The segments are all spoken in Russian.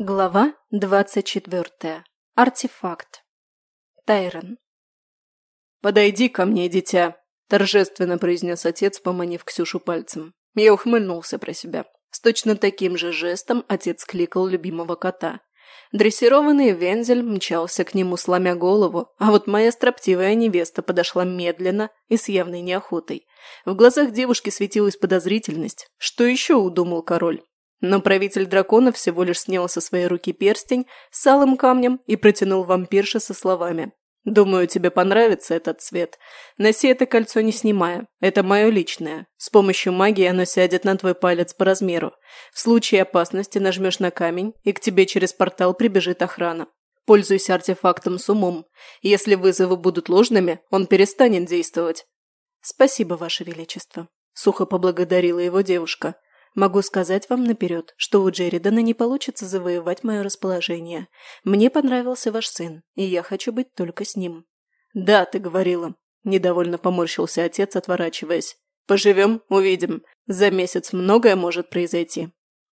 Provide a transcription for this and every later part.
Глава двадцать четвертая. Артефакт. Тайрон. «Подойди ко мне, дитя», – торжественно произнес отец, поманив Ксюшу пальцем. Я ухмыльнулся про себя. С точно таким же жестом отец кликал любимого кота. Дрессированный Вензель мчался к нему, сломя голову, а вот моя строптивая невеста подошла медленно и с явной неохотой. В глазах девушки светилась подозрительность. Что еще удумал король? Но правитель дракона всего лишь снял со своей руки перстень с алым камнем и протянул вампирше со словами. «Думаю, тебе понравится этот цвет. Носи это кольцо не снимая. Это мое личное. С помощью магии оно сядет на твой палец по размеру. В случае опасности нажмешь на камень, и к тебе через портал прибежит охрана. Пользуйся артефактом с умом. Если вызовы будут ложными, он перестанет действовать». «Спасибо, Ваше Величество», – сухо поблагодарила его девушка. Могу сказать вам наперед, что у Джеридана не получится завоевать мое расположение. Мне понравился ваш сын, и я хочу быть только с ним». «Да, ты говорила», – недовольно поморщился отец, отворачиваясь. «Поживем, увидим. За месяц многое может произойти».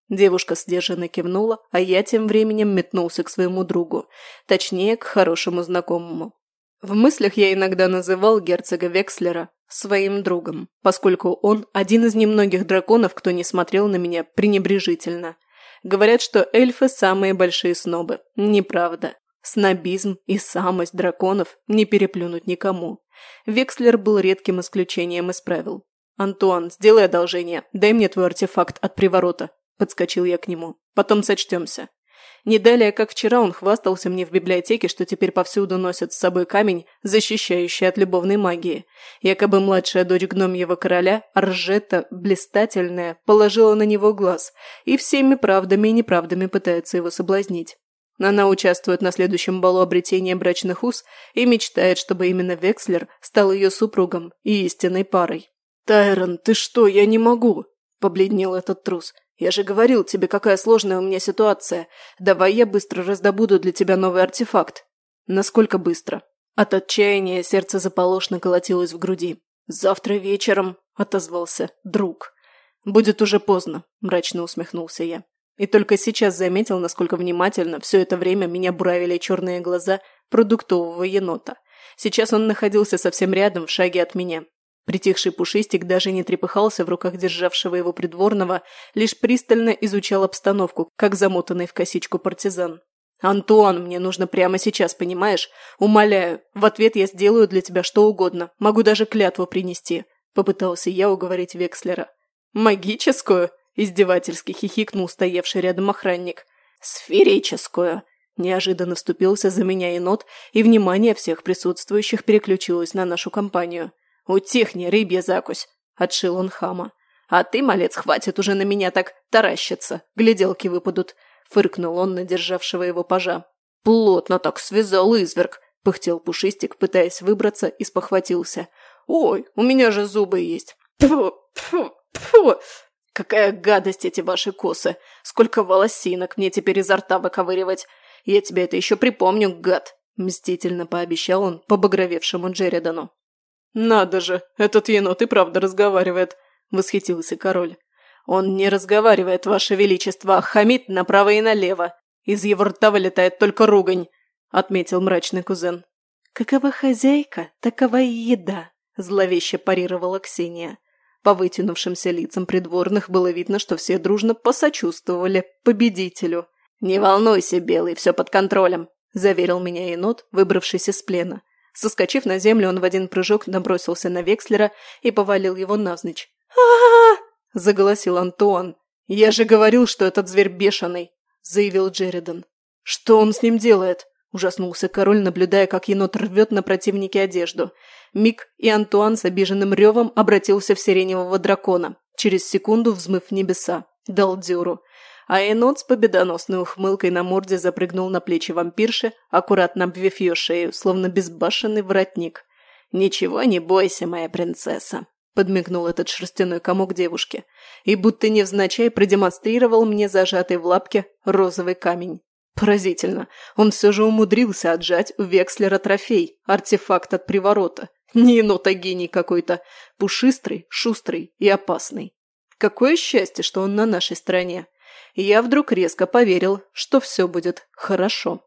Девушка сдержанно кивнула, а я тем временем метнулся к своему другу, точнее, к хорошему знакомому. В мыслях я иногда называл герцога Векслера своим другом, поскольку он один из немногих драконов, кто не смотрел на меня пренебрежительно. Говорят, что эльфы – самые большие снобы. Неправда. Снобизм и самость драконов не переплюнуть никому. Векслер был редким исключением из правил. «Антуан, сделай одолжение, дай мне твой артефакт от приворота», – подскочил я к нему. «Потом сочтемся». Не далее, как вчера он хвастался мне в библиотеке, что теперь повсюду носят с собой камень, защищающий от любовной магии. Якобы младшая дочь гномьего короля, Аржета, блистательная, положила на него глаз и всеми правдами и неправдами пытается его соблазнить. Она участвует на следующем балу обретения брачных уз и мечтает, чтобы именно Векслер стал ее супругом и истинной парой. «Тайрон, ты что, я не могу!» – побледнел этот трус. Я же говорил тебе, какая сложная у меня ситуация. Давай я быстро раздобуду для тебя новый артефакт. Насколько быстро? От отчаяния сердце заполошно колотилось в груди. Завтра вечером, отозвался друг. Будет уже поздно, мрачно усмехнулся я. И только сейчас заметил, насколько внимательно все это время меня буравили черные глаза продуктового енота. Сейчас он находился совсем рядом, в шаге от меня, Притихший пушистик даже не трепыхался в руках державшего его придворного, лишь пристально изучал обстановку, как замотанный в косичку партизан. «Антуан, мне нужно прямо сейчас, понимаешь? Умоляю, в ответ я сделаю для тебя что угодно, могу даже клятву принести», – попытался я уговорить Векслера. «Магическую?» – издевательски хихикнул стоявший рядом охранник. «Сферическую!» – неожиданно вступился за меня енот, и внимание всех присутствующих переключилось на нашу компанию – «Утихни, рыбья закусь!» – отшил он хама. «А ты, малец, хватит уже на меня так таращиться, гляделки выпадут!» – фыркнул он на державшего его пажа. «Плотно так связал изверг!» – пыхтел Пушистик, пытаясь выбраться, и спохватился. «Ой, у меня же зубы есть!» «Тьфу, тьфу, тьфу!» «Какая гадость эти ваши косы! Сколько волосинок мне теперь изо рта выковыривать! Я тебе это еще припомню, гад!» Мстительно пообещал он побагровевшему Джеридану. «Надо же, этот енот и правда разговаривает», – восхитился король. «Он не разговаривает, ваше величество, а хамит направо и налево. Из его рта вылетает только ругань», – отметил мрачный кузен. «Какова хозяйка, такова и еда», – зловеще парировала Ксения. По вытянувшимся лицам придворных было видно, что все дружно посочувствовали победителю. «Не волнуйся, Белый, все под контролем», – заверил меня енот, выбравшись из плена. Соскочив на землю, он в один прыжок набросился на Векслера и повалил его навзничь. а заголосил Антуан. «Я же говорил, что этот зверь бешеный!» – заявил Джеридан. «Что он с ним делает?» – ужаснулся король, наблюдая, как енот рвет на противнике одежду. Миг и Антуан с обиженным ревом обратился в сиреневого дракона, через секунду взмыв в небеса. Дал дёру а енот с победоносной ухмылкой на морде запрыгнул на плечи вампирши, аккуратно обвив ее шею, словно безбашенный воротник. «Ничего не бойся, моя принцесса», – подмигнул этот шерстяной комок девушке, и будто невзначай продемонстрировал мне зажатый в лапке розовый камень. Поразительно, он все же умудрился отжать у Векслера трофей, артефакт от приворота. Не енот, а гений какой-то, пушистрый, шустрый и опасный. Какое счастье, что он на нашей стороне. Я вдруг резко поверил, что все будет хорошо.